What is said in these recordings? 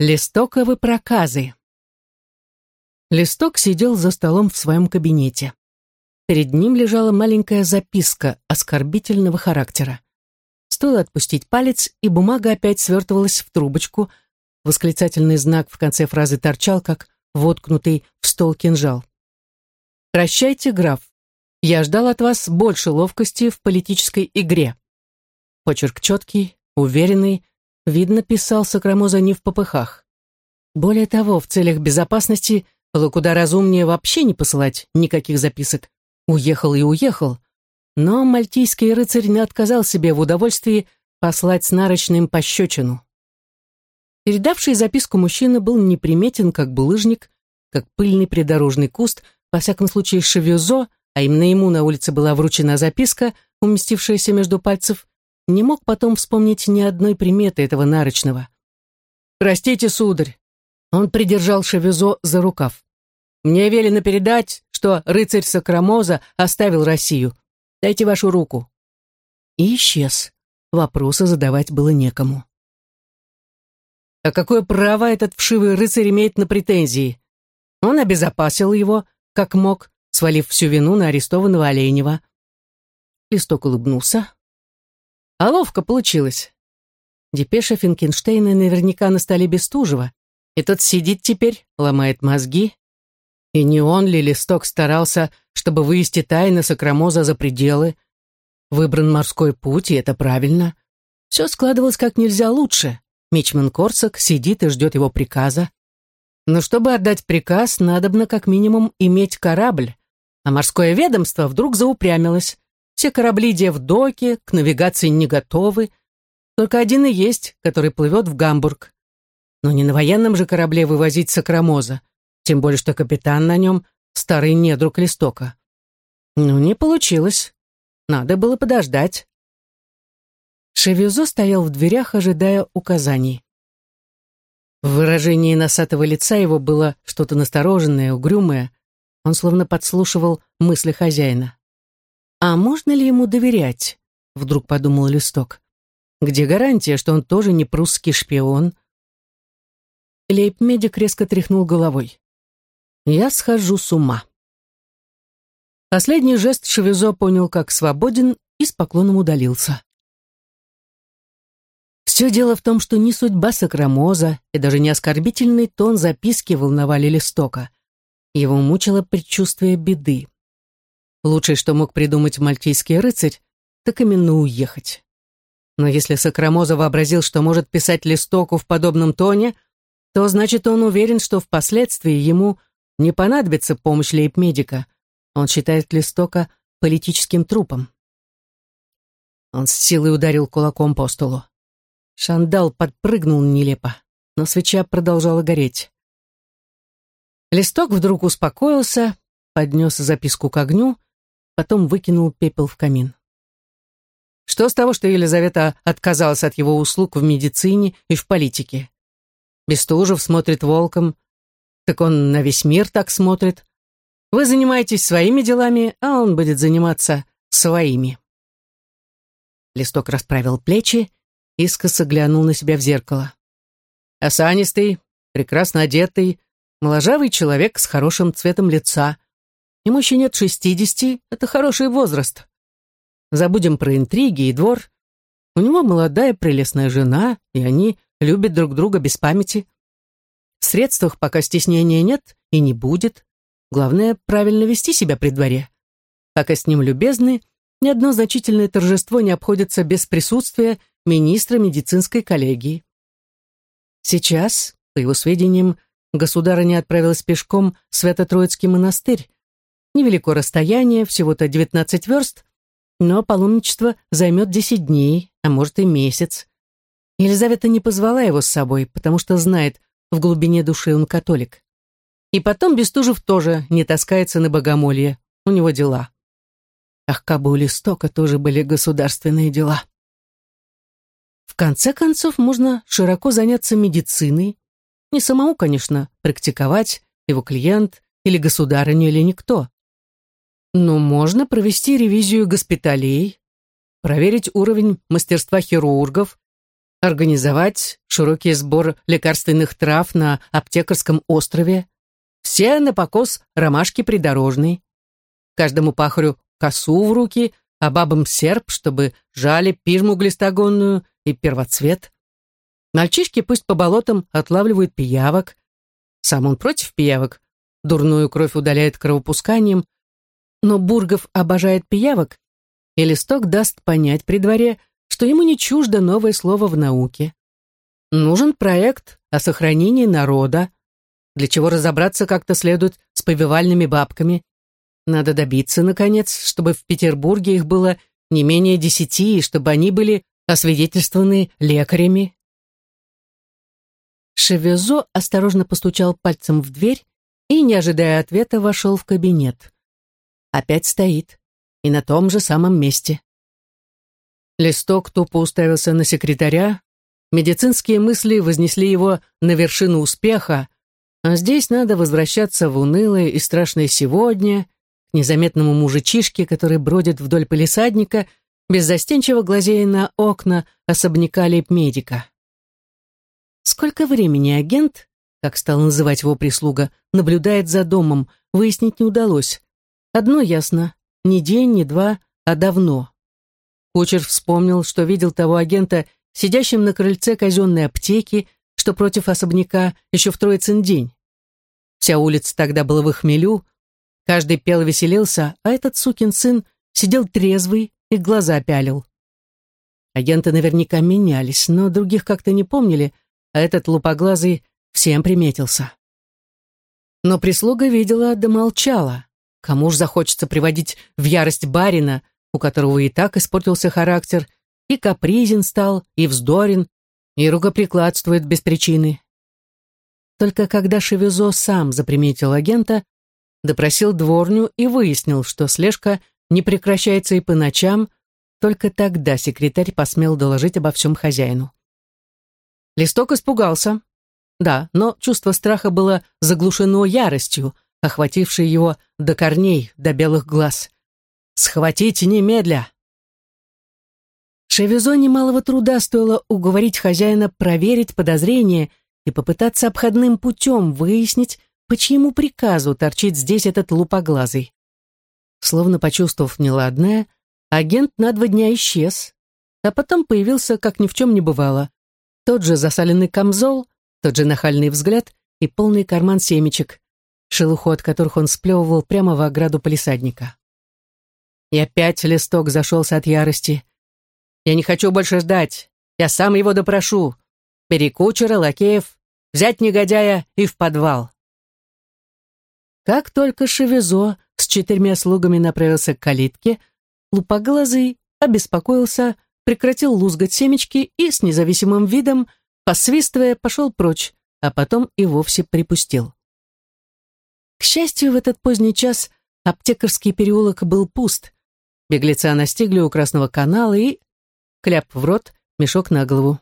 Листоковы проказы. Листок сидел за столом в своем кабинете. Перед ним лежала маленькая записка оскорбительного характера. Стоило отпустить палец, и бумага опять свертывалась в трубочку. Восклицательный знак в конце фразы торчал, как воткнутый в стол кинжал. «Прощайте, граф. Я ждал от вас больше ловкости в политической игре». Почерк четкий, уверенный, Видно, писал Сокрамоза не в попыхах. Более того, в целях безопасности было куда разумнее вообще не посылать никаких записок. Уехал и уехал. Но мальтийский рыцарь не отказал себе в удовольствии послать с нарочным пощечину. Передавший записку мужчина был неприметен, как булыжник, как пыльный придорожный куст, во всяком случае шевюзо, а именно ему на улице была вручена записка, уместившаяся между пальцев, не мог потом вспомнить ни одной приметы этого нарочного. «Простите, сударь!» Он придержал Шевизо за рукав. «Мне велено передать, что рыцарь Сакрамоза оставил Россию. Дайте вашу руку». И исчез. Вопросы задавать было некому. А какое право этот вшивый рыцарь имеет на претензии? Он обезопасил его, как мог, свалив всю вину на арестованного Оленева. Листок улыбнулся, а ловко получилось. Депеша Финкенштейна наверняка на столе Бестужева. И тот сидит теперь, ломает мозги. И не он ли листок старался, чтобы вывести тайны Сокрамоза за пределы? Выбран морской путь, и это правильно. Все складывалось как нельзя лучше. Мичман Корсак сидит и ждет его приказа. Но чтобы отдать приказ, надобно как минимум иметь корабль. А морское ведомство вдруг заупрямилось. Все корабли Девдоки к навигации не готовы. Только один и есть, который плывет в Гамбург. Но не на военном же корабле вывозить Сакрамоза, тем более что капитан на нем старый недруг Листока. Ну, не получилось. Надо было подождать. Шевизо стоял в дверях, ожидая указаний. В выражении носатого лица его было что-то настороженное, угрюмое. Он словно подслушивал мысли хозяина. «А можно ли ему доверять?» — вдруг подумал Листок. «Где гарантия, что он тоже не прусский шпион?» Лейб-медик резко тряхнул головой. «Я схожу с ума». Последний жест Шевизо понял как свободен и с поклоном удалился. Все дело в том, что ни судьба Сакрамоза и даже не оскорбительный тон записки волновали Листока. Его мучило предчувствие беды. Лучшее, что мог придумать мальтийский рыцарь, так именно уехать. Но если Сакрамоза вообразил, что может писать листоку в подобном тоне, то значит он уверен, что впоследствии ему не понадобится помощь лейб-медика. Он считает листока политическим трупом. Он с силой ударил кулаком по столу. Шандал подпрыгнул нелепо, но свеча продолжала гореть. Листок вдруг успокоился, поднес записку к огню потом выкинул пепел в камин. Что с того, что Елизавета отказалась от его услуг в медицине и в политике? Бестужев смотрит волком, так он на весь мир так смотрит. Вы занимаетесь своими делами, а он будет заниматься своими. Листок расправил плечи, искоса глянул на себя в зеркало. Осанистый, прекрасно одетый, моложавый человек с хорошим цветом лица, Ему еще нет шестидесяти, это хороший возраст. Забудем про интриги и двор. У него молодая прелестная жена, и они любят друг друга без памяти. В средствах пока стеснения нет и не будет. Главное, правильно вести себя при дворе. Пока с ним любезны, ни одно значительное торжество не обходится без присутствия министра медицинской коллегии. Сейчас, по его сведениям, государыня отправилась пешком в Свято-Троицкий монастырь, Невелико расстояние, всего-то 19 верст, но паломничество займет 10 дней, а может и месяц. Елизавета не позвала его с собой, потому что знает, в глубине души он католик. И потом Бестужев тоже не таскается на богомолье, у него дела. Ах, кабы у Листока тоже были государственные дела. В конце концов, можно широко заняться медициной. Не самому, конечно, практиковать, его клиент или государыня или никто. Но можно провести ревизию госпиталей, проверить уровень мастерства хирургов, организовать широкий сбор лекарственных трав на аптекарском острове, все на покос ромашки придорожной, каждому пахарю косу в руки, а бабам серп, чтобы жали пижму глистогонную и первоцвет. Мальчишки пусть по болотам отлавливают пиявок. Сам он против пиявок, дурную кровь удаляет кровопусканием, но Бургов обожает пиявок, и листок даст понять при дворе, что ему не чуждо новое слово в науке. Нужен проект о сохранении народа, для чего разобраться как-то следует с повивальными бабками. Надо добиться, наконец, чтобы в Петербурге их было не менее десяти, и чтобы они были освидетельствованы лекарями. Шевезо осторожно постучал пальцем в дверь и, не ожидая ответа, вошел в кабинет. Опять стоит. И на том же самом месте. Листок тупо уставился на секретаря. Медицинские мысли вознесли его на вершину успеха, а здесь надо возвращаться в унылое и страшное сегодня, к незаметному мужичишке, который бродит вдоль полисадника, беззастенчиво глазея на окна особняка лейб-медика. Сколько времени агент, как стал называть его прислуга, наблюдает за домом, выяснить не удалось. Одно ясно, ни день, ни два, а давно. Кучер вспомнил, что видел того агента, сидящим на крыльце казенной аптеки, что против особняка еще в Троицын день. Вся улица тогда была в хмелю, каждый пел веселился, а этот сукин сын сидел трезвый и глаза пялил. Агенты наверняка менялись, но других как-то не помнили, а этот лупоглазый всем приметился. Но прислуга видела да молчала. Кому ж захочется приводить в ярость барина, у которого и так испортился характер, и капризен стал, и вздорен, и рукоприкладствует без причины. Только когда Шевизо сам заприметил агента, допросил дворню и выяснил, что слежка не прекращается и по ночам, только тогда секретарь посмел доложить обо всем хозяину. Листок испугался. Да, но чувство страха было заглушено яростью, охватившей его до корней, до белых глаз. «Схватите немедля!» Шевизо немалого труда стоило уговорить хозяина проверить подозрение и попытаться обходным путем выяснить, по чьему приказу торчит здесь этот лупоглазый. Словно почувствовав неладное, агент на два дня исчез, а потом появился, как ни в чем не бывало. Тот же засаленный камзол, тот же нахальный взгляд и полный карман семечек, шелуху от которых он сплевывал прямо в ограду полисадника. И опять листок зашелся от ярости. «Я не хочу больше ждать. Я сам его допрошу. Бери кучера, лакеев, взять негодяя и в подвал». Как только Шевизо с четырьмя слугами направился к калитке, лупоглазый обеспокоился, прекратил лузгать семечки и с независимым видом, посвистывая, пошел прочь, а потом и вовсе припустил. К счастью, в этот поздний час аптекарский переулок был пуст. Беглеца настигли у Красного канала и... Кляп в рот, мешок на голову.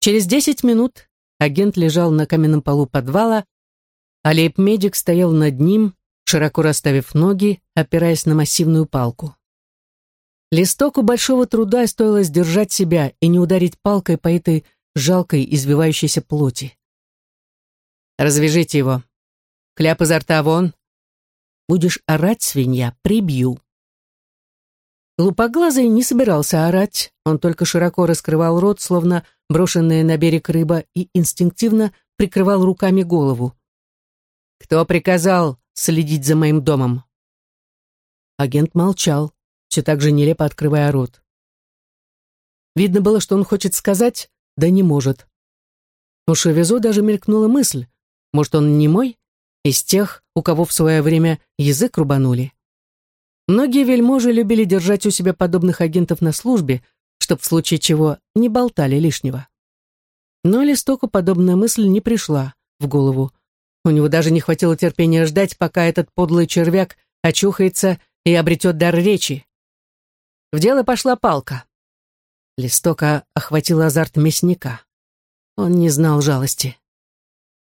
Через десять минут агент лежал на каменном полу подвала, а лейб-медик стоял над ним, широко расставив ноги, опираясь на массивную палку. Листоку большого труда стоило сдержать себя и не ударить палкой по этой жалкой извивающейся плоти. «Развяжите его. Кляп изо рта вон. Будешь орать, свинья, прибью». Лупоглазый не собирался орать, он только широко раскрывал рот, словно брошенная на берег рыба, и инстинктивно прикрывал руками голову. «Кто приказал следить за моим домом?» Агент молчал все так же нелепо открывая рот. Видно было, что он хочет сказать, да не может. У Шевизо даже мелькнула мысль, может, он не мой, из тех, у кого в свое время язык рубанули. Многие вельможи любили держать у себя подобных агентов на службе, чтоб в случае чего не болтали лишнего. Но Листоку подобная мысль не пришла в голову. У него даже не хватило терпения ждать, пока этот подлый червяк очухается и обретет дар речи. В дело пошла палка. Листока охватил азарт мясника. Он не знал жалости.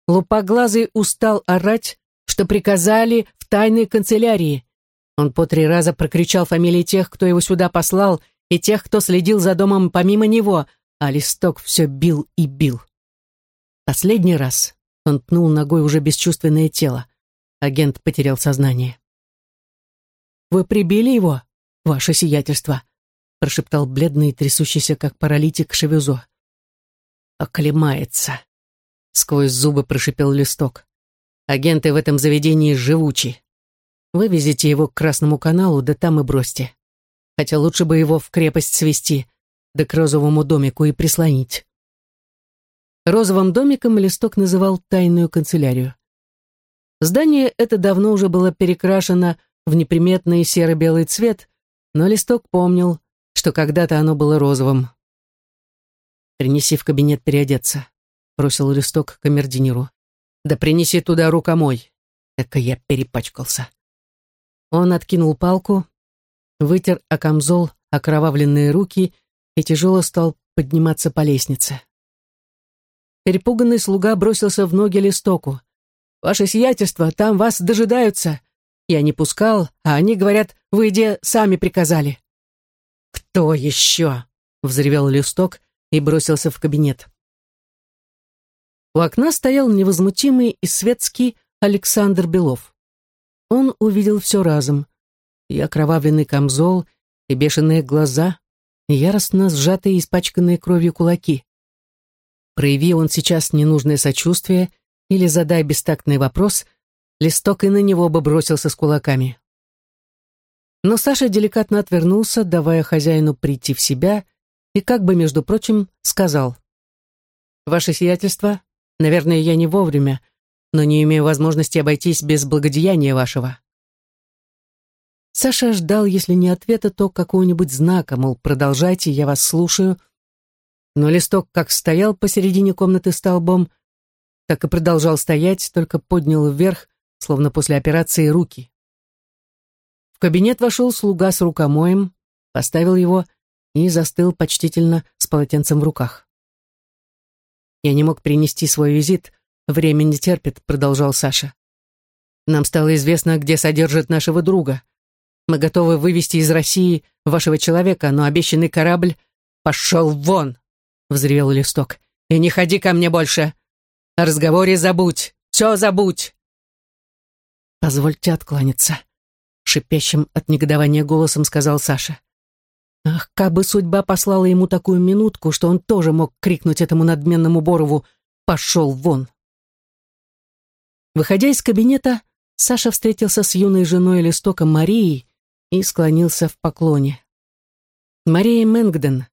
Лупоглазый устал орать, что приказали в тайной канцелярии. Он по три раза прокричал фамилии тех, кто его сюда послал, и тех, кто следил за домом помимо него, а листок все бил и бил. Последний раз он пнул ногой уже бесчувственное тело. Агент потерял сознание. «Вы прибили его, ваше сиятельство?» прошептал бледный, трясущийся, как паралитик, Шевюзо. «Оклемается!» — сквозь зубы прошипел листок. «Агенты в этом заведении живучи. Вывезите его к Красному каналу, да там и бросьте. Хотя лучше бы его в крепость свести, да к розовому домику и прислонить». Розовым домиком листок называл тайную канцелярию. Здание это давно уже было перекрашено в неприметный серо-белый цвет, но листок помнил, что когда-то оно было розовым. «Принеси в кабинет переодеться», — бросил листок камердинеру. «Да принеси туда рукомой». Эка я перепачкался. Он откинул палку, вытер о камзол окровавленные руки и тяжело стал подниматься по лестнице. Перепуганный слуга бросился в ноги листоку. «Ваше сиятельство, там вас дожидаются. Я не пускал, а они говорят, вы сами приказали». «Кто еще?» — взревел листок и бросился в кабинет. У окна стоял невозмутимый и светский Александр Белов. Он увидел все разом. И окровавленный камзол, и бешеные глаза, и яростно сжатые испачканные кровью кулаки. Прояви он сейчас ненужное сочувствие или задай бестактный вопрос, листок и на него бы бросился с кулаками. Но Саша деликатно отвернулся, давая хозяину прийти в себя, и как бы, между прочим, сказал. «Ваше сиятельство, наверное, я не вовремя, но не имею возможности обойтись без благодеяния вашего». Саша ждал, если не ответа, то какого-нибудь знака, мол, продолжайте, я вас слушаю. Но листок как стоял посередине комнаты столбом, так и продолжал стоять, только поднял вверх, словно после операции, руки кабинет вошел слуга с рукомоем, поставил его и застыл почтительно с полотенцем в руках. «Я не мог принести свой визит, время не терпит», — продолжал Саша. «Нам стало известно, где содержат нашего друга. Мы готовы вывести из России вашего человека, но обещанный корабль пошел вон!» — взревел Листок. «И не ходи ко мне больше! О разговоре забудь! Все забудь!» «Позвольте откланяться», шипящим от негодования голосом сказал Саша. Ах, как бы судьба послала ему такую минутку, что он тоже мог крикнуть этому надменному Борову «Пошел вон!». Выходя из кабинета, Саша встретился с юной женой Листока Марией и склонился в поклоне. Мария Мэнгден,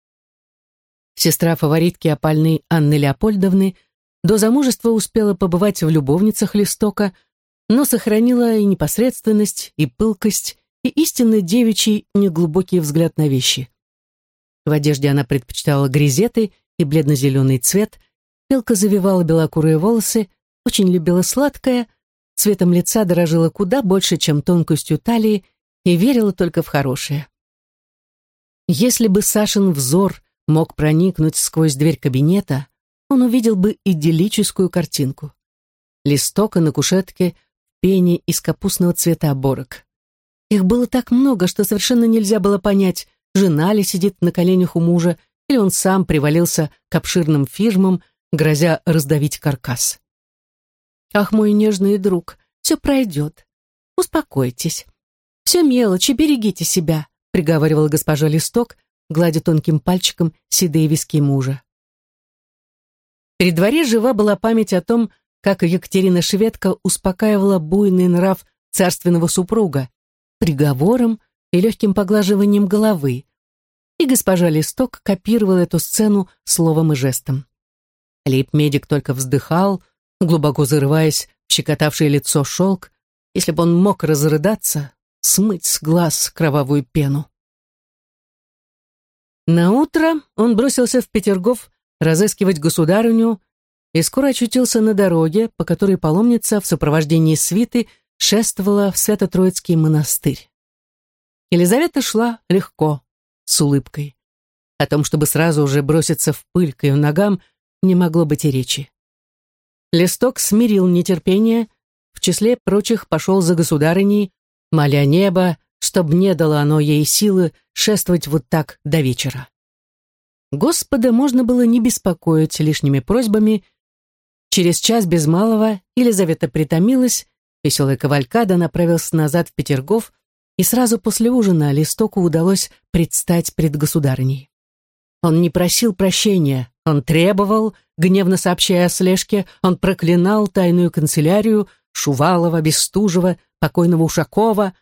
сестра фаворитки опальной Анны Леопольдовны, до замужества успела побывать в любовницах Листока – но сохранила и непосредственность, и пылкость, и истинно девичий неглубокий взгляд на вещи. В одежде она предпочитала грезеты и бледно-зеленый цвет, пелка завивала белокурые волосы, очень любила сладкое, цветом лица дорожила куда больше, чем тонкостью талии, и верила только в хорошее. Если бы Сашин взор мог проникнуть сквозь дверь кабинета, он увидел бы идиллическую картинку. Листока на кушетке – пени из капустного цвета оборок. Их было так много, что совершенно нельзя было понять, жена ли сидит на коленях у мужа, или он сам привалился к обширным фирмам, грозя раздавить каркас. «Ах, мой нежный друг, все пройдет. Успокойтесь. Все мелочи, берегите себя», приговаривала госпожа Листок, гладя тонким пальчиком седые виски мужа. При дворе жива была память о том, как Екатерина Шведка успокаивала буйный нрав царственного супруга приговором и легким поглаживанием головы. И госпожа Листок копировала эту сцену словом и жестом. Лейб-медик только вздыхал, глубоко зарываясь в щекотавшее лицо шелк, если бы он мог разрыдаться, смыть с глаз кровавую пену. На утро он бросился в Петергоф разыскивать государыню и скоро очутился на дороге, по которой паломница в сопровождении свиты шествовала в Свято-Троицкий монастырь. Елизавета шла легко, с улыбкой. О том, чтобы сразу уже броситься в пыль к ее ногам, не могло быть и речи. Листок смирил нетерпение, в числе прочих пошел за государыней, моля небо, чтоб не дало оно ей силы шествовать вот так до вечера. Господа можно было не беспокоить лишними просьбами. Через час без малого Елизавета притомилась, веселая кавалькада направился назад в Петергоф, и сразу после ужина Листоку удалось предстать пред государыней. Он не просил прощения, он требовал, гневно сообщая о слежке, он проклинал тайную канцелярию, Шувалова, Бестужева, покойного Ушакова.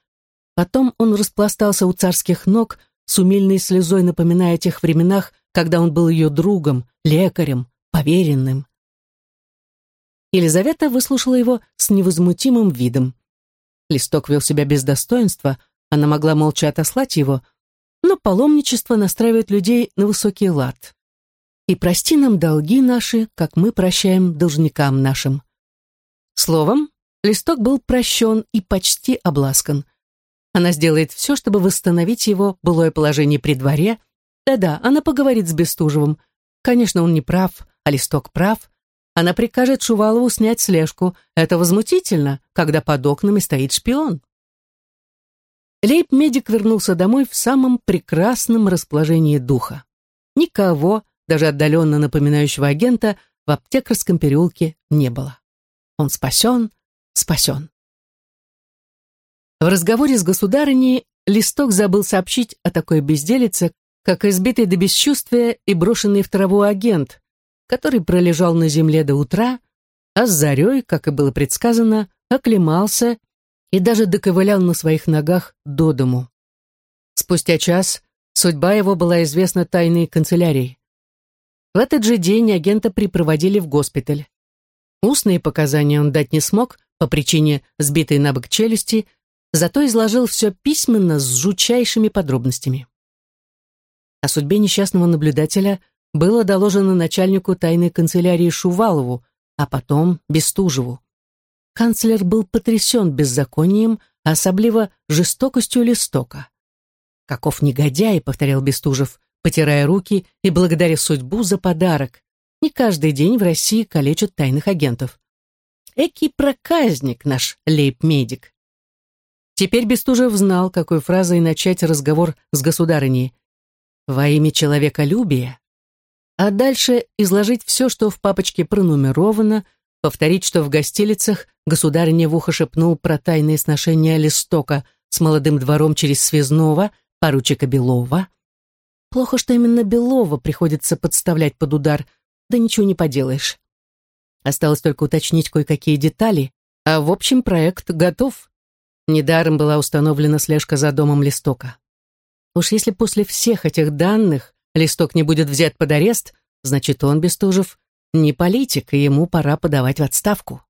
Потом он распластался у царских ног, с умильной слезой напоминая о тех временах, когда он был ее другом, лекарем, поверенным. Елизавета выслушала его с невозмутимым видом. Листок вел себя без достоинства, она могла молча отослать его, но паломничество настраивает людей на высокий лад. И прости нам долги наши, как мы прощаем должникам нашим. Словом, листок был прощен и почти обласкан. Она сделает все, чтобы восстановить его былое положение при дворе. Да-да, она поговорит с Бестужевым. Конечно, он не прав, а листок прав. Она прикажет Шувалову снять слежку. Это возмутительно, когда под окнами стоит шпион. Лейб-медик вернулся домой в самом прекрасном расположении духа. Никого, даже отдаленно напоминающего агента, в аптекарском переулке не было. Он спасен, спасен. В разговоре с государыней Листок забыл сообщить о такой безделице, как избитый до бесчувствия и брошенный в траву агент, который пролежал на земле до утра, а с зарей, как и было предсказано, оклемался и даже доковылял на своих ногах до дому. Спустя час судьба его была известна тайной канцелярии. В этот же день агента припроводили в госпиталь. Устные показания он дать не смог по причине сбитой на бок челюсти, зато изложил все письменно с жучайшими подробностями. О судьбе несчастного наблюдателя было доложено начальнику тайной канцелярии Шувалову, а потом Бестужеву. Канцлер был потрясен беззаконием, а особливо жестокостью листока. «Каков негодяй!» — повторял Бестужев, потирая руки и благодаря судьбу за подарок. Не каждый день в России калечат тайных агентов. Экий проказник наш лейб-медик. Теперь Бестужев знал, какой фразой начать разговор с государыней. «Во имя человеколюбия». А дальше изложить все, что в папочке пронумеровано, повторить, что в гостилицах государыня в ухо шепнул про тайные сношения Листока с молодым двором через Связного, поручика Белова. Плохо, что именно Белова приходится подставлять под удар, да ничего не поделаешь. Осталось только уточнить кое-какие детали, а в общем проект готов. Недаром была установлена слежка за домом Листока. Уж если после всех этих данных Листок не будет взят под арест, значит, он, Бестужев, не политик, и ему пора подавать в отставку.